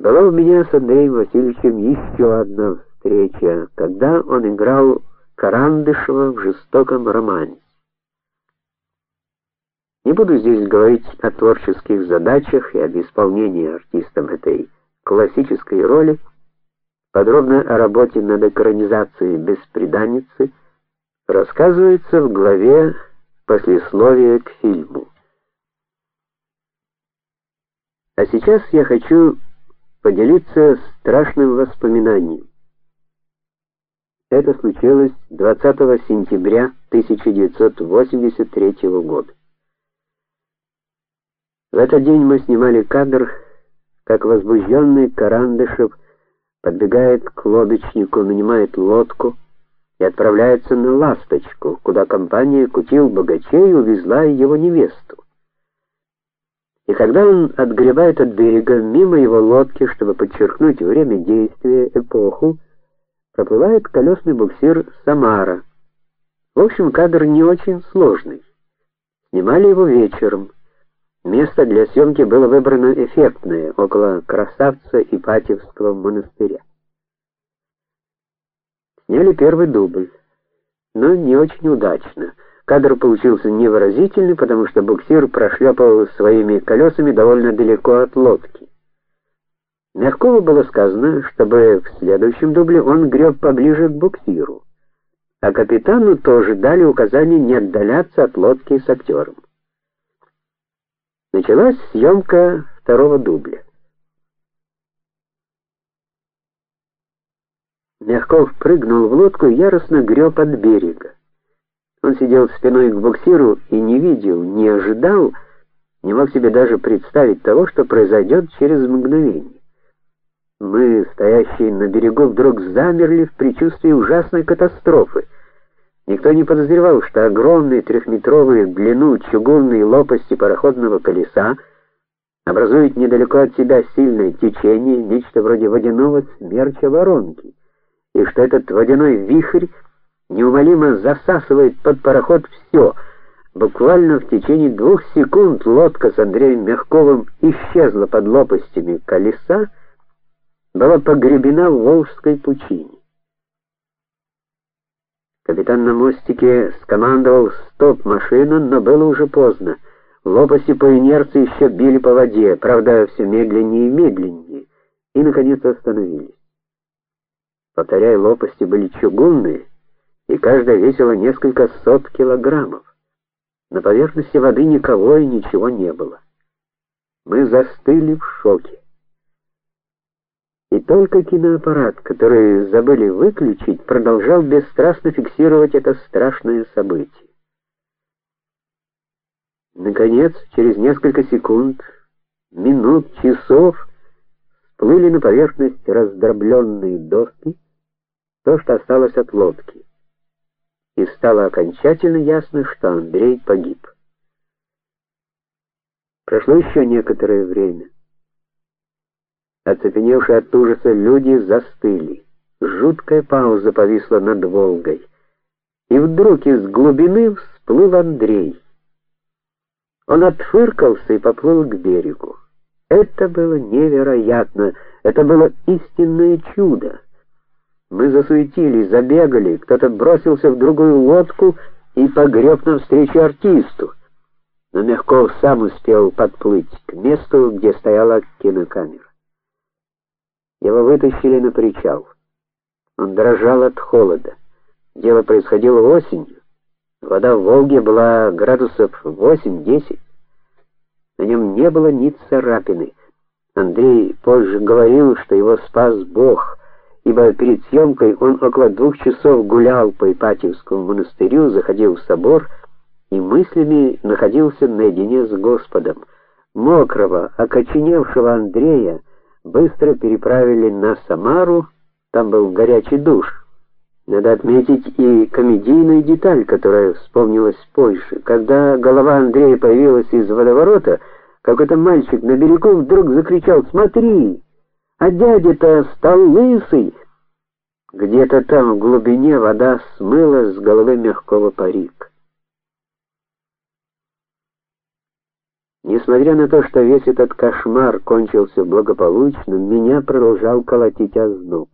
Была у меня с Андреем Васильевичем еще одна встреча, когда он играл Карандышева в жестоком романе. Не буду здесь говорить о творческих задачах и об исполнении артистом этой классической роли, подробно о работе над экранизацией Бесприданницы рассказывается в главе послесловия к фильму. А сейчас я хочу поделиться страшным воспоминанием. Это случилось 20 сентября 1983 года. В этот день мы снимали кадр, как возбужденный Карандышев подбегает к лодочнику, нанимает лодку и отправляется на Ласточку, куда компания кутил богачей увезла его невесту. И когда он отгребает от берега мимо его лодки, чтобы подчеркнуть время действия, эпоху, проплывает колесный буксир Самара. В общем, кадр не очень сложный. Снимали его вечером. Место для съемки было выбрано эффектное, около красавца Ипатьевского монастыря. Сняли первый дубль, но не очень удачно. Кадр получился невыразительный, потому что буксир прошлепал своими колесами довольно далеко от лодки. Мягкову было сказано, чтобы в следующем дубле он греб поближе к буксиру, а капитану тоже дали указание не отдаляться от лодки с актером. Началась съемка второго дубля. Мягков прыгнул в лодку и яростно греб от берега. Он сидел спиной к буксиру и не видел, не ожидал, не мог себе даже представить того, что произойдет через мгновение. Мы, стоящие на берегу, вдруг замерли в предчувствии ужасной катастрофы. Никто не подозревал, что огромные трехметровые в длину чугунные лопасти пароходного колеса образуют недалеко от себя сильное течение, нечто вроде водяного смерча воронки, и что этот водяной вихрь неумолимо засасывает под пароход все. Буквально в течение двух секунд лодка с Андреем Мягковым исчезла под лопастями колеса, была погребена в Волжской пучине. Капитан на мостике скомандовал стоп машина, но было уже поздно. Лопасти по инерции еще били по воде, правда, все медленнее и медленнее, и наконец остановились. Повторяю, лопасти были чугунные, и каждая весила несколько сот килограммов. На поверхности воды никого и ничего не было. Мы застыли в шоке. И только киноаппарат, который забыли выключить, продолжал бесстрастно фиксировать это страшное событие. Наконец, через несколько секунд, минут, часов всплыли на поверхность раздробленные доски, то, что осталось от лодки. И стало окончательно ясно, что Андрей погиб. Прошло еще некоторое время. Оцепеневшие от ужаса люди застыли. Жуткая пауза повисла над Волгой. И вдруг из глубины всплыл Андрей. Он отфыркался и поплыл к берегу. Это было невероятно, это было истинное чудо. Мы засуетились, забегали, кто-то бросился в другую лодку и погреб навстречу артисту. Но Мягков сам успел подплыть к месту, где стояла кинокамера. Его вытащили на причал. Он дрожал от холода. Дело происходило осенью. Вода в Волге была градусов 8-10. На нем не было ни царапины. Андрей позже говорил, что его спас Бог, ибо перед съемкой он около двух часов гулял по Ипатьевскому монастырю, заходил в собор и мыслями находился наедине с Господом. Мокрого, окоченевшего Андрея быстро переправили на Самару, там был горячий душ. Надо отметить и комедийную деталь, которая вспомнилась позже. Когда голова Андрея появилась из водоворота, какой-то мальчик на берегу вдруг закричал: "Смотри! А дядя-то стал лысый!" Где-то там в глубине вода смыла с головы мягкого парик. Несмотря на то, что весь этот кошмар кончился благополучно, меня продолжал колотить озноб.